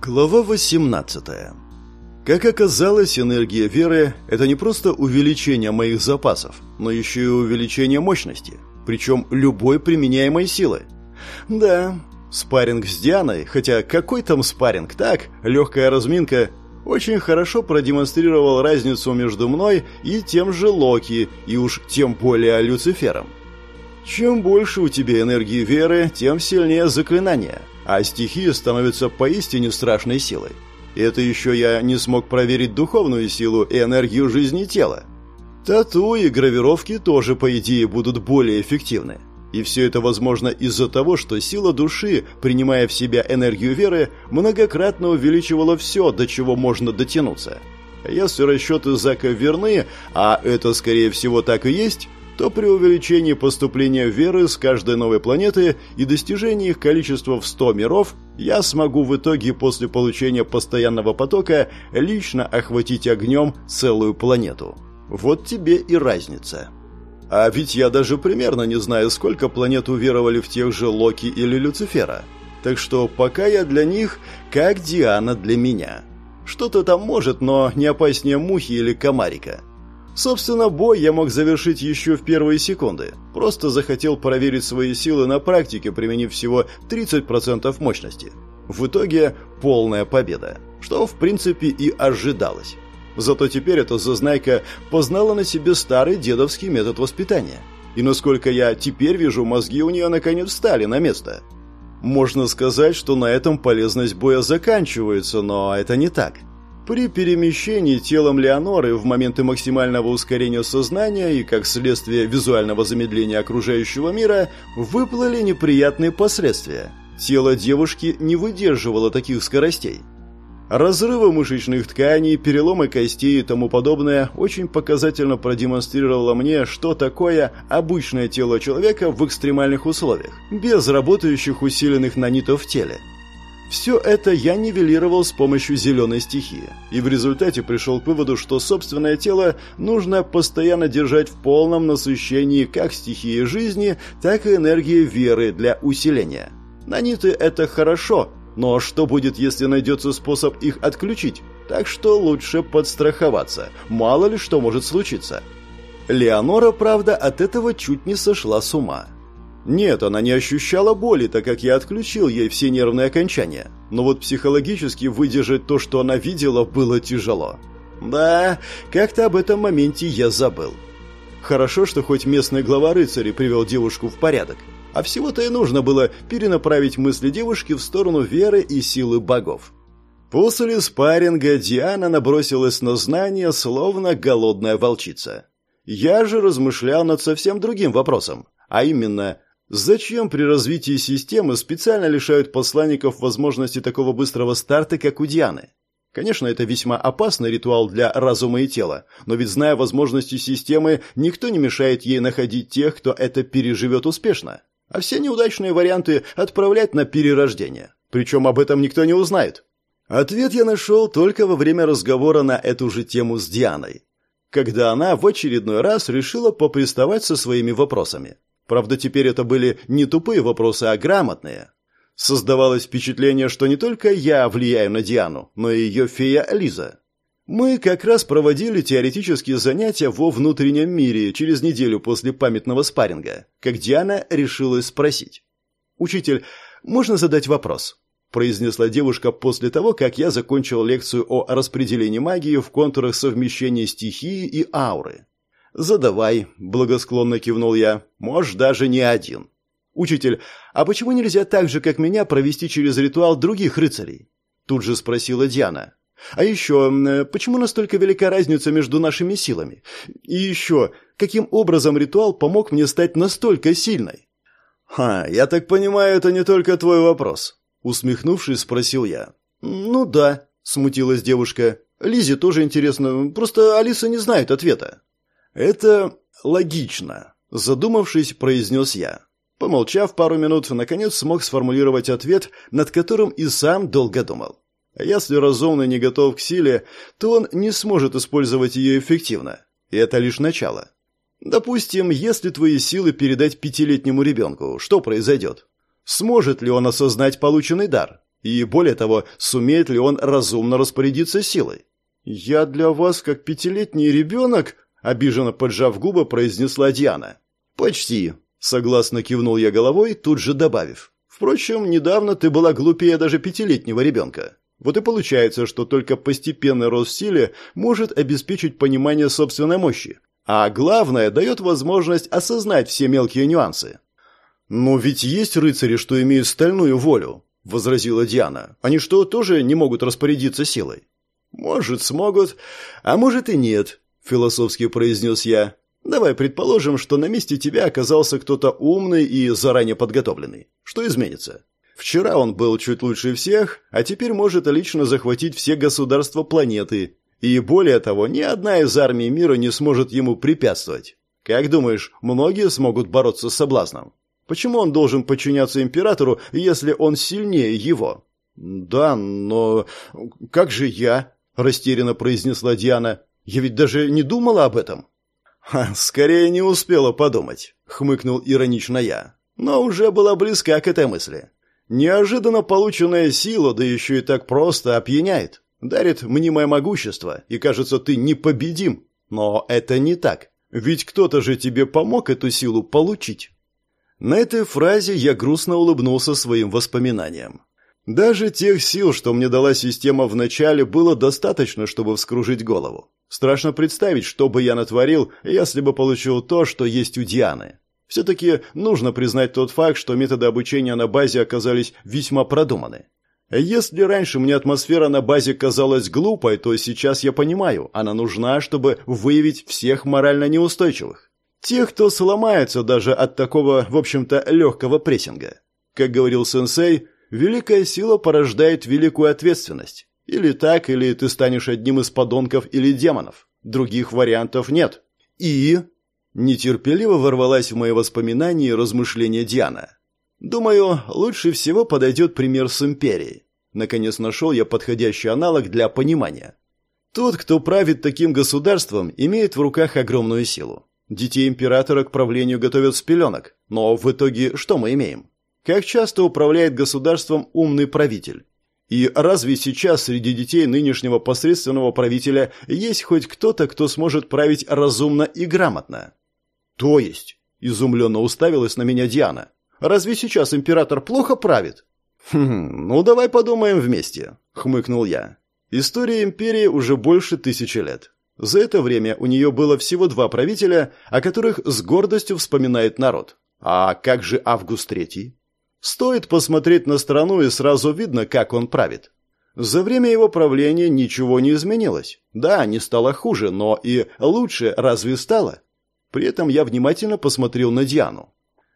Глава 18. Как оказалось, энергия веры – это не просто увеличение моих запасов, но еще и увеличение мощности, причем любой применяемой силы. Да, спарринг с Дианой, хотя какой там спарринг, так, легкая разминка, очень хорошо продемонстрировал разницу между мной и тем же Локи, и уж тем более Люцифером. Чем больше у тебя энергии веры, тем сильнее заклинания – а стихия становится поистине страшной силой. И это еще я не смог проверить духовную силу и энергию жизни тела. Тату и гравировки тоже, по идее, будут более эффективны. И все это возможно из-за того, что сила души, принимая в себя энергию веры, многократно увеличивала все, до чего можно дотянуться. Если расчеты Зака верны, а это, скорее всего, так и есть, то при увеличении поступления веры с каждой новой планеты и достижении их количества в 100 миров, я смогу в итоге после получения постоянного потока лично охватить огнем целую планету. Вот тебе и разница. А ведь я даже примерно не знаю, сколько планет уверовали в тех же Локи или Люцифера. Так что пока я для них, как Диана для меня. Что-то там может, но не опаснее мухи или комарика. Собственно, бой я мог завершить еще в первые секунды. Просто захотел проверить свои силы на практике, применив всего 30% мощности. В итоге полная победа, что в принципе и ожидалось. Зато теперь эта зазнайка познала на себе старый дедовский метод воспитания. И насколько я теперь вижу, мозги у нее наконец встали на место. Можно сказать, что на этом полезность боя заканчивается, но это не так. При перемещении телом Леоноры в моменты максимального ускорения сознания и как следствие визуального замедления окружающего мира выплыли неприятные последствия. Тело девушки не выдерживало таких скоростей. Разрывы мышечных тканей, переломы костей и тому подобное очень показательно продемонстрировало мне, что такое обычное тело человека в экстремальных условиях, без работающих усиленных нанитов в теле. Все это я нивелировал с помощью зеленой стихии, и в результате пришел к выводу, что собственное тело нужно постоянно держать в полном насыщении как стихии жизни, так и энергии веры для усиления. Наниты – это хорошо, но что будет, если найдется способ их отключить? Так что лучше подстраховаться, мало ли что может случиться. Леонора, правда, от этого чуть не сошла с ума. Нет, она не ощущала боли, так как я отключил ей все нервные окончания. Но вот психологически выдержать то, что она видела, было тяжело. Да, как-то об этом моменте я забыл. Хорошо, что хоть местный глава рыцарей привел девушку в порядок. А всего-то и нужно было перенаправить мысли девушки в сторону веры и силы богов. После спарринга Диана набросилась на знания, словно голодная волчица. Я же размышлял над совсем другим вопросом, а именно, Зачем при развитии системы специально лишают посланников возможности такого быстрого старта, как у Дианы? Конечно, это весьма опасный ритуал для разума и тела, но ведь зная возможности системы, никто не мешает ей находить тех, кто это переживет успешно. А все неудачные варианты отправлять на перерождение. Причем об этом никто не узнает. Ответ я нашел только во время разговора на эту же тему с Дианой, когда она в очередной раз решила поприставать со своими вопросами. Правда, теперь это были не тупые вопросы, а грамотные. Создавалось впечатление, что не только я влияю на Диану, но и ее фея Лиза. Мы как раз проводили теоретические занятия во внутреннем мире через неделю после памятного спарринга, как Диана решила спросить. «Учитель, можно задать вопрос?» произнесла девушка после того, как я закончил лекцию о распределении магии в контурах совмещения стихии и ауры. «Задавай», — благосклонно кивнул я. «Можешь даже не один». «Учитель, а почему нельзя так же, как меня, провести через ритуал других рыцарей?» Тут же спросила Диана. «А еще, почему настолько велика разница между нашими силами? И еще, каким образом ритуал помог мне стать настолько сильной?» «Ха, я так понимаю, это не только твой вопрос», — усмехнувшись, спросил я. «Ну да», — смутилась девушка. «Лизе тоже интересно, просто Алиса не знает ответа». «Это логично», – задумавшись, произнес я. Помолчав пару минут, наконец смог сформулировать ответ, над которым и сам долго думал. Если разумный не готов к силе, то он не сможет использовать ее эффективно. И это лишь начало. Допустим, если твои силы передать пятилетнему ребенку, что произойдет? Сможет ли он осознать полученный дар? И более того, сумеет ли он разумно распорядиться силой? «Я для вас как пятилетний ребенок», — обиженно поджав губы, произнесла Диана. «Почти», — согласно кивнул я головой, тут же добавив. «Впрочем, недавно ты была глупее даже пятилетнего ребенка. Вот и получается, что только постепенный рост в силе может обеспечить понимание собственной мощи, а главное, дает возможность осознать все мелкие нюансы. «Но ведь есть рыцари, что имеют стальную волю», — возразила Диана. «Они что, тоже не могут распорядиться силой?» «Может, смогут, а может и нет», — философски произнес я. «Давай предположим, что на месте тебя оказался кто-то умный и заранее подготовленный. Что изменится? Вчера он был чуть лучше всех, а теперь может лично захватить все государства планеты. И более того, ни одна из армий мира не сможет ему препятствовать. Как думаешь, многие смогут бороться с соблазном? Почему он должен подчиняться императору, если он сильнее его? Да, но как же я? растерянно произнесла Диана. Я ведь даже не думала об этом. Ха, скорее не успела подумать, хмыкнул иронично я. Но уже была близка к этой мысли. Неожиданно полученная сила, да еще и так просто, опьяняет. Дарит мнимое могущество, и кажется, ты непобедим. Но это не так. Ведь кто-то же тебе помог эту силу получить. На этой фразе я грустно улыбнулся своим воспоминаниям. Даже тех сил, что мне дала система в начале, было достаточно, чтобы вскружить голову. Страшно представить, что бы я натворил, если бы получил то, что есть у Дианы. Все-таки нужно признать тот факт, что методы обучения на базе оказались весьма продуманы. Если раньше мне атмосфера на базе казалась глупой, то сейчас я понимаю, она нужна, чтобы выявить всех морально неустойчивых. Тех, кто сломается даже от такого, в общем-то, легкого прессинга. Как говорил сенсей, великая сила порождает великую ответственность. Или так, или ты станешь одним из подонков или демонов. Других вариантов нет. И Нетерпеливо ворвалась в мои воспоминания и размышления Диана. Думаю, лучше всего подойдет пример с империей. Наконец нашел я подходящий аналог для понимания. Тот, кто правит таким государством, имеет в руках огромную силу. Детей императора к правлению готовят с пеленок. Но в итоге что мы имеем? Как часто управляет государством умный правитель? И разве сейчас среди детей нынешнего посредственного правителя есть хоть кто-то, кто сможет править разумно и грамотно? «То есть?» – изумленно уставилась на меня Диана. «Разве сейчас император плохо правит?» «Хм, ну давай подумаем вместе», – хмыкнул я. История империи уже больше тысячи лет. За это время у нее было всего два правителя, о которых с гордостью вспоминает народ. А как же Август Третий? Стоит посмотреть на страну, и сразу видно, как он правит. За время его правления ничего не изменилось. Да, не стало хуже, но и лучше разве стало? При этом я внимательно посмотрел на Диану.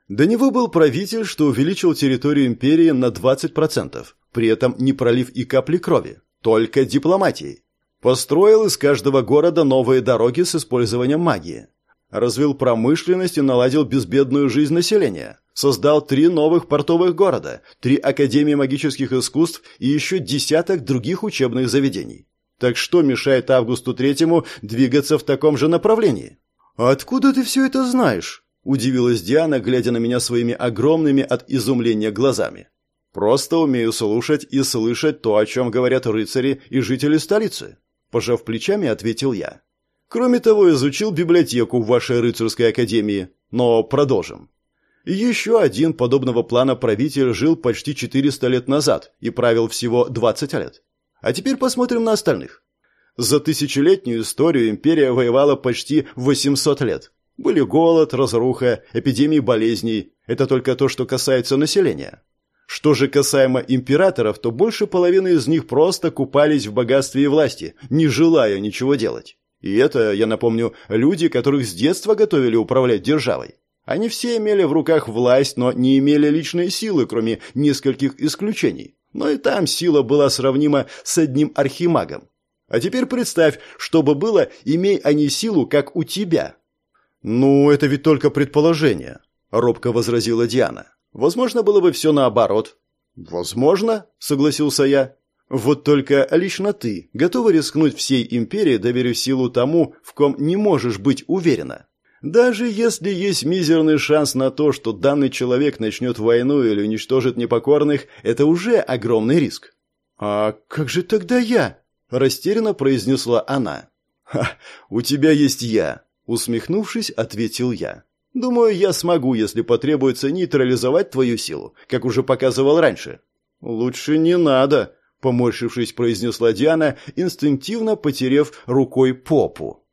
До него был правитель, что увеличил территорию империи на 20%, при этом не пролив и капли крови, только дипломатией. Построил из каждого города новые дороги с использованием магии. Развил промышленность и наладил безбедную жизнь населения. Создал три новых портовых города, три академии магических искусств и еще десяток других учебных заведений. Так что мешает Августу Третьему двигаться в таком же направлении? «Откуда ты все это знаешь?» – удивилась Диана, глядя на меня своими огромными от изумления глазами. «Просто умею слушать и слышать то, о чем говорят рыцари и жители столицы», – пожав плечами, ответил я. «Кроме того, изучил библиотеку в вашей рыцарской академии. Но продолжим. Еще один подобного плана правитель жил почти 400 лет назад и правил всего 20 лет. А теперь посмотрим на остальных. За тысячелетнюю историю империя воевала почти 800 лет. Были голод, разруха, эпидемии болезней. Это только то, что касается населения. Что же касаемо императоров, то больше половины из них просто купались в богатстве и власти, не желая ничего делать. И это, я напомню, люди, которых с детства готовили управлять державой. Они все имели в руках власть, но не имели личной силы, кроме нескольких исключений. Но и там сила была сравнима с одним архимагом. А теперь представь, что бы было, имей они силу, как у тебя». «Ну, это ведь только предположение», — робко возразила Диана. «Возможно, было бы все наоборот». «Возможно», — согласился я. «Вот только лично ты готова рискнуть всей империи, доверив силу тому, в ком не можешь быть уверена. Даже если есть мизерный шанс на то, что данный человек начнет войну или уничтожит непокорных, это уже огромный риск. «А как же тогда я?» – растерянно произнесла она. «Ха, у тебя есть я», – усмехнувшись, ответил я. «Думаю, я смогу, если потребуется, нейтрализовать твою силу, как уже показывал раньше». «Лучше не надо», – поморщившись, произнесла Диана, инстинктивно потерев рукой попу.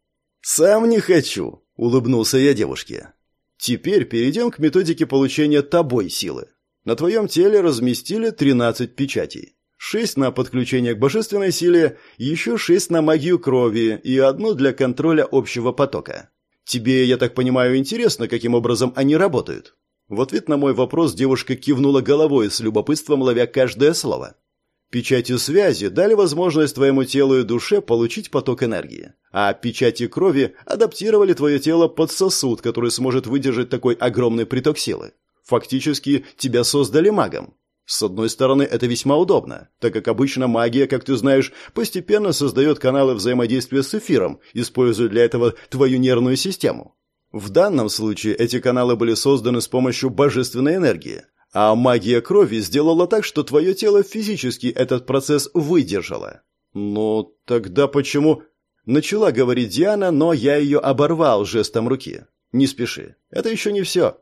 «Сам не хочу», – улыбнулся я девушке. «Теперь перейдем к методике получения тобой силы. На твоем теле разместили 13 печатей. Шесть на подключение к божественной силе, еще шесть на магию крови и одну для контроля общего потока. Тебе, я так понимаю, интересно, каким образом они работают?» В ответ на мой вопрос девушка кивнула головой с любопытством, ловя каждое слово. Печати связи дали возможность твоему телу и душе получить поток энергии, а печати крови адаптировали твое тело под сосуд, который сможет выдержать такой огромный приток силы. Фактически тебя создали магом. С одной стороны, это весьма удобно, так как обычно магия, как ты знаешь, постепенно создает каналы взаимодействия с эфиром, используя для этого твою нервную систему. В данном случае эти каналы были созданы с помощью божественной энергии, а магия крови сделала так, что твое тело физически этот процесс выдержало. «Ну, тогда почему...» Начала говорить Диана, но я ее оборвал жестом руки. «Не спеши. Это еще не все.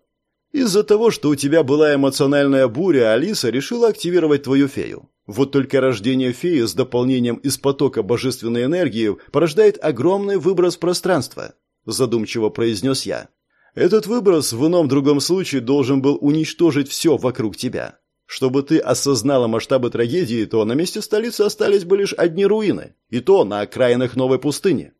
Из-за того, что у тебя была эмоциональная буря, Алиса решила активировать твою фею. Вот только рождение феи с дополнением из потока божественной энергии порождает огромный выброс пространства, задумчиво произнес я. Этот выброс в ином другом случае должен был уничтожить все вокруг тебя. Чтобы ты осознала масштабы трагедии, то на месте столицы остались бы лишь одни руины, и то на окраинах новой пустыни.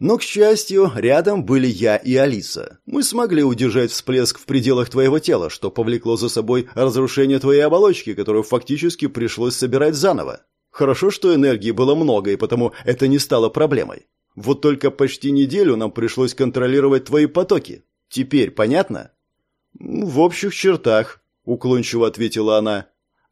Но, к счастью, рядом были я и Алиса. Мы смогли удержать всплеск в пределах твоего тела, что повлекло за собой разрушение твоей оболочки, которую фактически пришлось собирать заново. Хорошо, что энергии было много, и потому это не стало проблемой. Вот только почти неделю нам пришлось контролировать твои потоки. Теперь понятно? В общих чертах, уклончиво ответила она.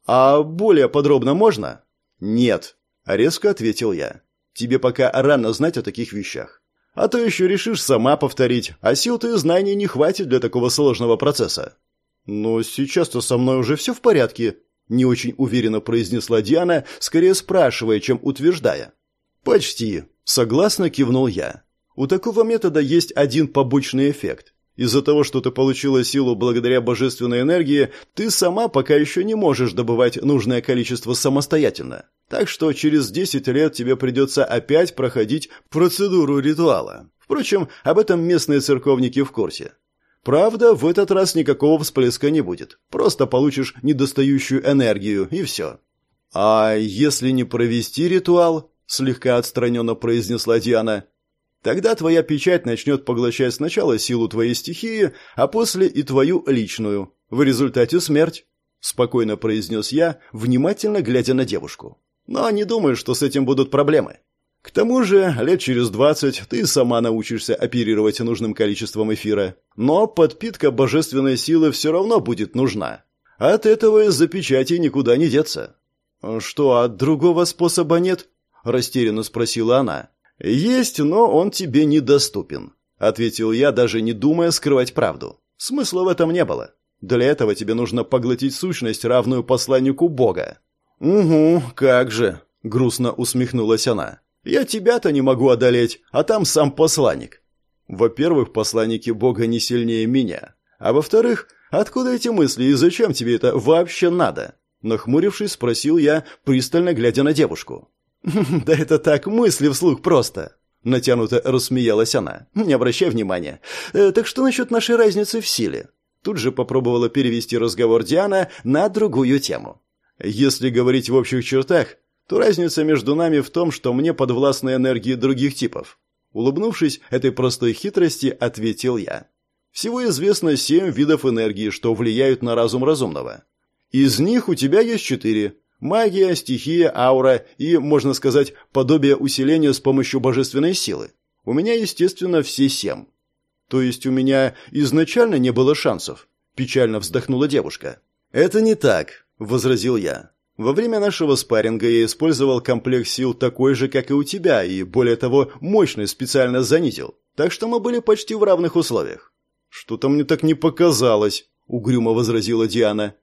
А более подробно можно? Нет, резко ответил я. Тебе пока рано знать о таких вещах. А то еще решишь сама повторить, а сил-то и знаний не хватит для такого сложного процесса. Но сейчас-то со мной уже все в порядке, не очень уверенно произнесла Диана, скорее спрашивая, чем утверждая. Почти, согласно кивнул я. У такого метода есть один побочный эффект. Из-за того, что ты получила силу благодаря божественной энергии, ты сама пока еще не можешь добывать нужное количество самостоятельно. Так что через 10 лет тебе придется опять проходить процедуру ритуала. Впрочем, об этом местные церковники в курсе. Правда, в этот раз никакого всплеска не будет. Просто получишь недостающую энергию, и все. «А если не провести ритуал?» – слегка отстраненно произнесла Диана – Тогда твоя печать начнет поглощать сначала силу твоей стихии, а после и твою личную. В результате смерть», — спокойно произнес я, внимательно глядя на девушку. «Но не думаю, что с этим будут проблемы. К тому же, лет через двадцать ты сама научишься оперировать нужным количеством эфира. Но подпитка божественной силы все равно будет нужна. От этого из-за печати никуда не деться». «Что, а другого способа нет?» – растерянно спросила она. «Есть, но он тебе недоступен», — ответил я, даже не думая скрывать правду. Смысла в этом не было. Для этого тебе нужно поглотить сущность, равную посланнику Бога. «Угу, как же», — грустно усмехнулась она. «Я тебя-то не могу одолеть, а там сам посланник». Во-первых, посланники Бога не сильнее меня. А во-вторых, откуда эти мысли и зачем тебе это вообще надо? Нахмурившись, спросил я, пристально глядя на девушку. «Да это так, мысли вслух просто!» Натянуто рассмеялась она. «Не обращай внимания. Э, так что насчет нашей разницы в силе?» Тут же попробовала перевести разговор Диана на другую тему. «Если говорить в общих чертах, то разница между нами в том, что мне подвластны энергии других типов». Улыбнувшись этой простой хитрости, ответил я. «Всего известно семь видов энергии, что влияют на разум разумного. Из них у тебя есть четыре, Магия, стихия, аура и, можно сказать, подобие усиления с помощью божественной силы. У меня, естественно, все семь. То есть у меня изначально не было шансов, печально вздохнула девушка. Это не так, возразил я. Во время нашего спарринга я использовал комплект сил такой же, как и у тебя, и, более того, мощность специально занизил. так что мы были почти в равных условиях. «Что-то мне так не показалось», — угрюмо возразила Диана.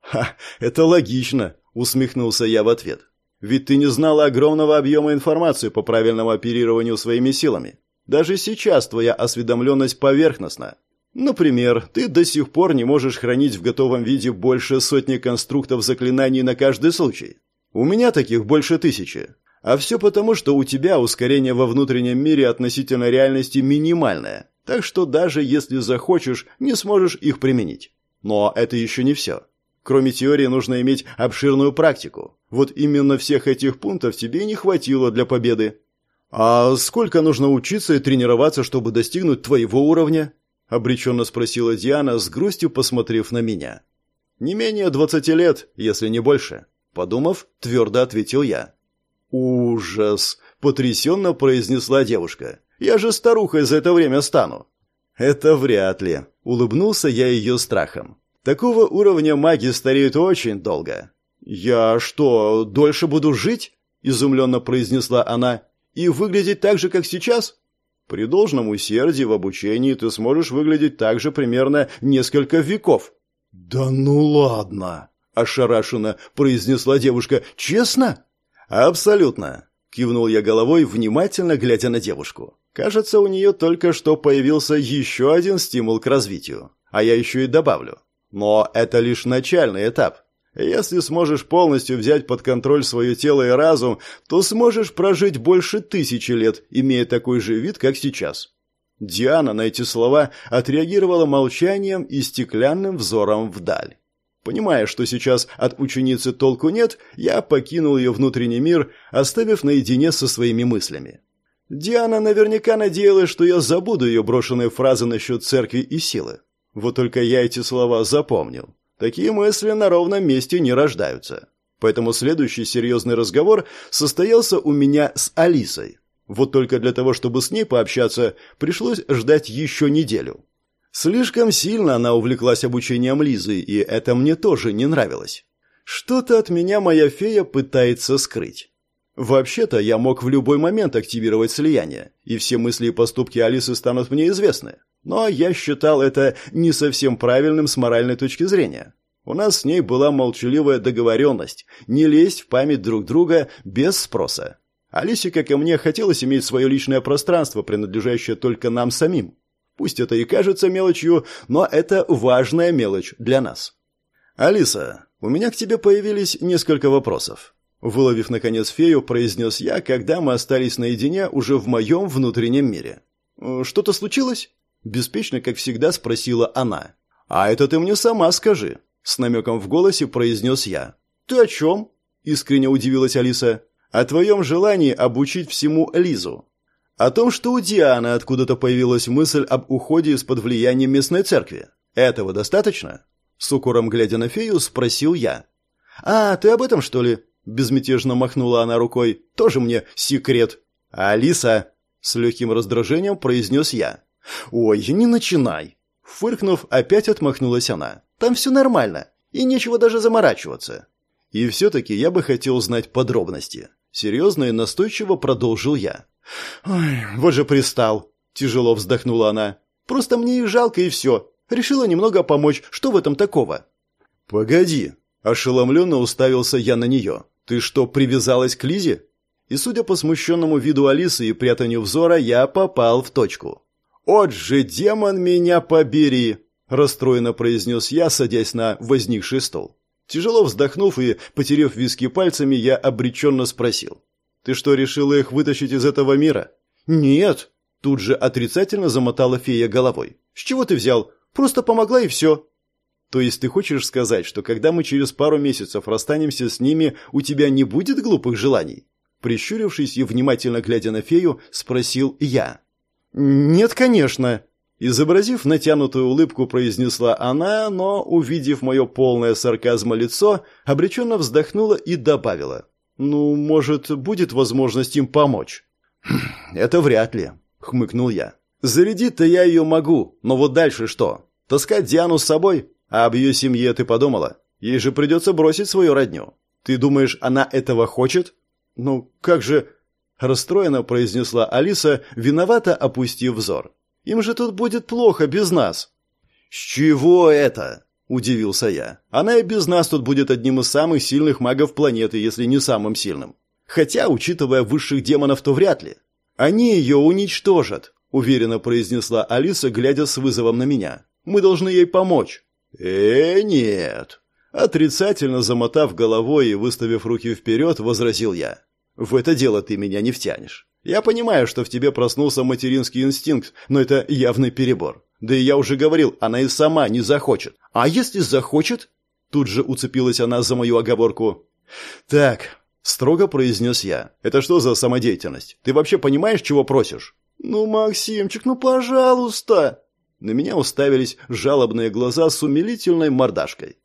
«Ха, это логично», — усмехнулся я в ответ. «Ведь ты не знала огромного объема информации по правильному оперированию своими силами. Даже сейчас твоя осведомленность поверхностна. Например, ты до сих пор не можешь хранить в готовом виде больше сотни конструктов заклинаний на каждый случай. У меня таких больше тысячи. А все потому, что у тебя ускорение во внутреннем мире относительно реальности минимальное. Так что даже если захочешь, не сможешь их применить. Но это еще не все. Кроме теории нужно иметь обширную практику. Вот именно всех этих пунктов тебе не хватило для победы. А сколько нужно учиться и тренироваться, чтобы достигнуть твоего уровня? обреченно спросила Диана, с грустью посмотрев на меня. Не менее двадцати лет, если не больше, подумав, твердо ответил я. Ужас, потрясенно произнесла девушка. Я же старухой за это время стану. Это вряд ли, улыбнулся я ее страхом. Такого уровня маги стареют очень долго. Я что, дольше буду жить? изумленно произнесла она. И выглядеть так же, как сейчас? При должном усердии в обучении ты сможешь выглядеть так же примерно несколько веков. Да ну ладно, ошарашенно произнесла девушка. Честно? Абсолютно, кивнул я головой, внимательно глядя на девушку. Кажется, у нее только что появился еще один стимул к развитию. А я еще и добавлю. Но это лишь начальный этап. Если сможешь полностью взять под контроль свое тело и разум, то сможешь прожить больше тысячи лет, имея такой же вид, как сейчас». Диана на эти слова отреагировала молчанием и стеклянным взором вдаль. Понимая, что сейчас от ученицы толку нет, я покинул ее внутренний мир, оставив наедине со своими мыслями. Диана наверняка надеялась, что я забуду ее брошенные фразы насчет церкви и силы. Вот только я эти слова запомнил. Такие мысли на ровном месте не рождаются. Поэтому следующий серьезный разговор состоялся у меня с Алисой. Вот только для того, чтобы с ней пообщаться, пришлось ждать еще неделю. Слишком сильно она увлеклась обучением Лизы, и это мне тоже не нравилось. Что-то от меня моя фея пытается скрыть. Вообще-то я мог в любой момент активировать слияние, и все мысли и поступки Алисы станут мне известны. Но я считал это не совсем правильным с моральной точки зрения. У нас с ней была молчаливая договоренность не лезть в память друг друга без спроса. Алисе, как и мне, хотелось иметь свое личное пространство, принадлежащее только нам самим. Пусть это и кажется мелочью, но это важная мелочь для нас. «Алиса, у меня к тебе появились несколько вопросов». Выловив, наконец, фею, произнес я, когда мы остались наедине уже в моем внутреннем мире. «Что-то случилось?» Беспечно, как всегда, спросила она. «А это ты мне сама скажи», — с намеком в голосе произнес я. «Ты о чем?» — искренне удивилась Алиса. «О твоем желании обучить всему Лизу. О том, что у Дианы откуда-то появилась мысль об уходе из-под влияния местной церкви. Этого достаточно?» С укором глядя на фею, спросил я. «А, ты об этом, что ли?» Безмятежно махнула она рукой. «Тоже мне секрет». «Алиса!» С легким раздражением произнес я. «Ой, не начинай!» Фыркнув, опять отмахнулась она. «Там все нормально, и нечего даже заморачиваться». «И все-таки я бы хотел знать подробности». Серьезно и настойчиво продолжил я. «Ой, вот же пристал!» Тяжело вздохнула она. «Просто мне их жалко, и все. Решила немного помочь. Что в этом такого?» «Погоди!» Ошеломленно уставился я на нее. «Ты что, привязалась к Лизе?» И, судя по смущенному виду Алисы и прятанию взора, я попал в точку. «От же, демон, меня побери!» – расстроенно произнес я, садясь на возникший стол. Тяжело вздохнув и потерев виски пальцами, я обреченно спросил. «Ты что, решила их вытащить из этого мира?» «Нет!» – тут же отрицательно замотала фея головой. «С чего ты взял? Просто помогла и все!» «То есть ты хочешь сказать, что когда мы через пару месяцев расстанемся с ними, у тебя не будет глупых желаний?» Прищурившись и внимательно глядя на фею, спросил я. «Нет, конечно», — изобразив натянутую улыбку, произнесла она, но, увидев мое полное сарказма лицо, обреченно вздохнула и добавила. «Ну, может, будет возможность им помочь?» «Хм, «Это вряд ли», — хмыкнул я. «Зарядить-то я ее могу, но вот дальше что? Таскать Диану с собой? А об ее семье ты подумала? Ей же придется бросить свою родню. Ты думаешь, она этого хочет? Ну, как же...» расстроенно произнесла Алиса, виновато опустив взор. Им же тут будет плохо без нас. С чего это? удивился я. Она и без нас тут будет одним из самых сильных магов планеты, если не самым сильным. Хотя, учитывая высших демонов, то вряд ли. Они ее уничтожат, уверенно произнесла Алиса, глядя с вызовом на меня. Мы должны ей помочь. Э, нет. Отрицательно замотав головой и выставив руки вперед, возразил я. В это дело ты меня не втянешь. Я понимаю, что в тебе проснулся материнский инстинкт, но это явный перебор. Да и я уже говорил, она и сама не захочет. А если захочет? Тут же уцепилась она за мою оговорку. Так, строго произнес я. Это что за самодеятельность? Ты вообще понимаешь, чего просишь? Ну, Максимчик, ну, пожалуйста. На меня уставились жалобные глаза с умилительной мордашкой.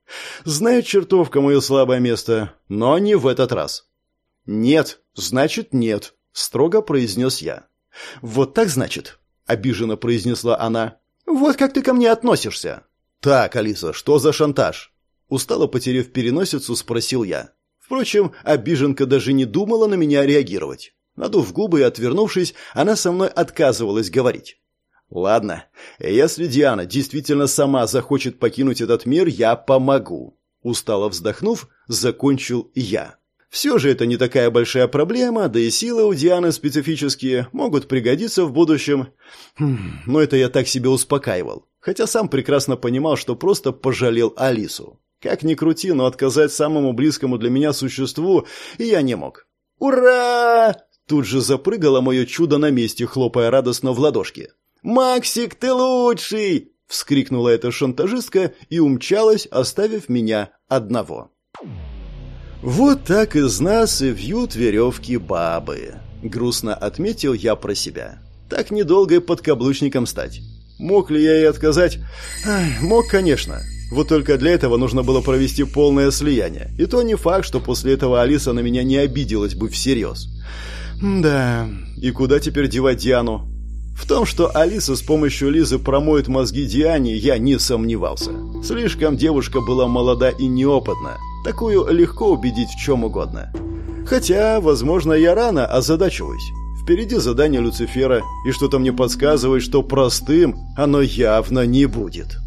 Знаю, чертовка мое слабое место, но не в этот раз. «Нет, значит нет», — строго произнес я. «Вот так значит», — обиженно произнесла она. «Вот как ты ко мне относишься». «Так, Алиса, что за шантаж?» Устало потеряв переносицу, спросил я. Впрочем, обиженка даже не думала на меня реагировать. Надув губы и отвернувшись, она со мной отказывалась говорить. «Ладно, если Диана действительно сама захочет покинуть этот мир, я помогу». Устало вздохнув, закончил я. Все же это не такая большая проблема, да и силы у Дианы специфические, могут пригодиться в будущем. Хм, но это я так себе успокаивал. Хотя сам прекрасно понимал, что просто пожалел Алису. Как ни крути, но отказать самому близкому для меня существу я не мог. «Ура!» Тут же запрыгало мое чудо на месте, хлопая радостно в ладошки. «Максик, ты лучший!» — вскрикнула эта шантажистка и умчалась, оставив меня одного. «Вот так из нас и вьют веревки бабы», — грустно отметил я про себя. «Так недолго и подкаблучником стать. Мог ли я ей отказать? Ах, мог, конечно. Вот только для этого нужно было провести полное слияние. И то не факт, что после этого Алиса на меня не обиделась бы всерьез. Да, и куда теперь девать Диану? В том, что Алиса с помощью Лизы промоет мозги Диане, я не сомневался. Слишком девушка была молода и неопытна. Такую легко убедить в чем угодно. Хотя, возможно, я рано озадачиваюсь. Впереди задание Люцифера, и что-то мне подсказывает, что простым оно явно не будет.